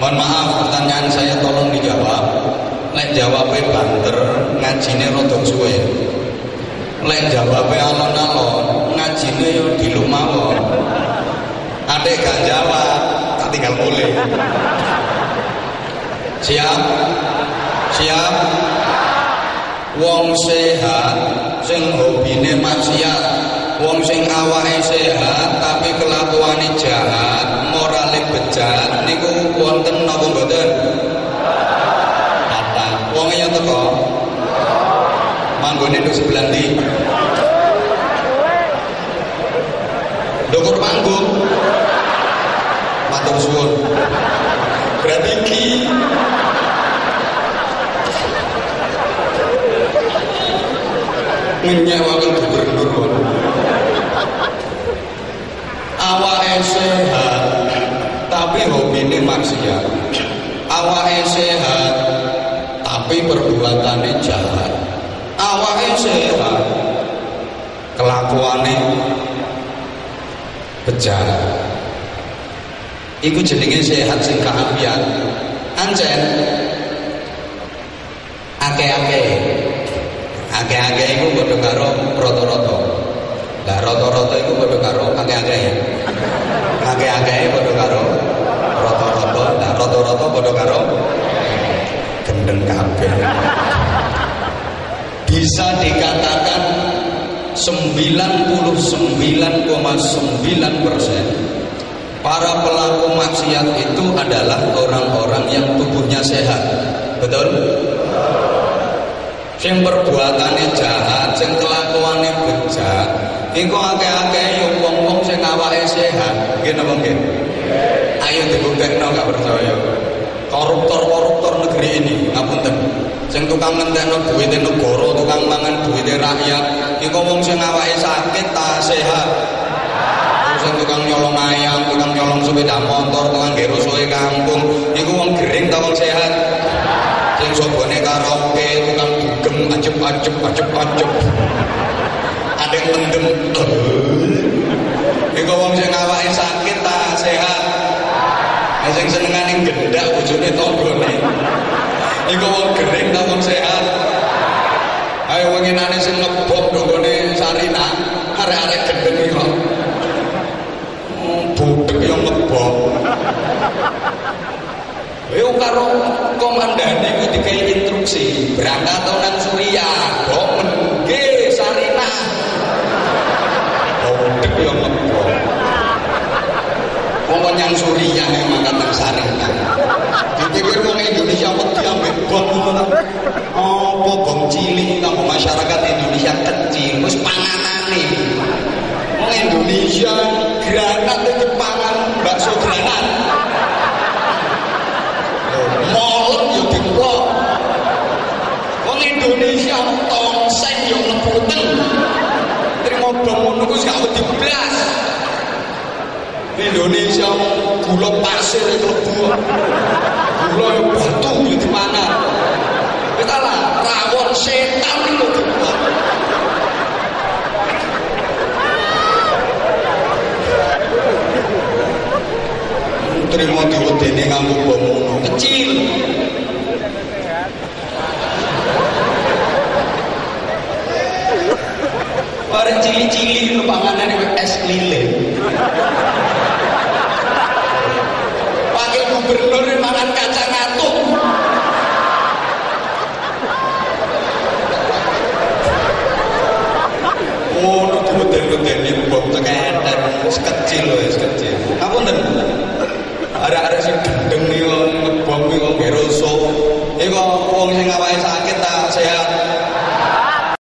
Mohon maaf pertanyaan saya tolong dijawab. Lek jawabnya banter, ngajine rada suwe. Lek jawabnya alon-alon, ngajine yo diluk. Adek gak jawab, tak tinggal mulai. Siap? Siap? Wong sehat sing hobine maksiat, wong sing awake sehat tapi kelakuane jahat, morale bejat niku wonten napa mboten? Kata, wong ya teko. Manggone nduk sebelah ndi? Ndukur panggung. Matur suwun. Berarti ki menyewakan gubernur awake sehat tapi hobine maksiat awake sehat tapi perbuatannya jahat awake sehat kelakuannya bejat iku jenenge sehat sing keampian ancen ake-ake. Ake-ake iku padha karo rata-rata. Lah rata-rata iku padha karo ake-ake. Ake-ake padha karo rata-rata. Lah rata-rata padha karo gendeng kabeh bisa dikatakan 99,9 persen para pelaku maksiat itu adalah orang-orang yang tubuhnya sehat betul? sing perbuatane jahat, sing kelakuane bejat, iku akeh-akeh yo wong-wong sing awake sehat. Nggih napa nggih? Ayo dibuktekno gak percaya. Koruptor-koruptor negeri ini, ngapunten. Sing tukang ngentekno duwite negara, tukang mangan duwite rakyat, iku wong sing awake sakit ta sehat. Sing tukang nyolong ayam, tukang nyolong sepeda motor, tukang gero kampung, iku wong gering ta wong sehat. Sing sobone karaoke, tukang dugem ajep-ajep ajep-ajep. Ada yang mendem. Iku wong sing awake sakit ta sehat. Sing senengane gendak bojone tanggane. Iku wong wong sehat. Ayo wenginane sing ngebok nggone Sarina, arek-arek gendeng iki Budek yang ngebok. Yo karo komandan iku dikai instruksi, berangkat nang Suriah, bomen nggih Sarina. Budek yo ngebok. Wong nyang Suriah yang mangkat nang Sarina. Dipikir wong Indonesia wedi ambek bom ngono. Apa bom cilik kanggo masyarakat Indonesia kecil wis panganane. Wong Indonesia granat itu pangan bakso granat. Molot yo diplok. Wong Indonesia tongseng yo mleputen. Terima bom ngono ku gak. Indonesia gula pasir itu. Gula batu yo dipangan. Kita lah rawon setan itu. Terima diwedeni nganggo bom ngono kecil. Bareng cili-cili itu panganan es lilin. oh, tunggu tunggu tunggu, buat tekan, sekecil loh, sekecil. Apa nih?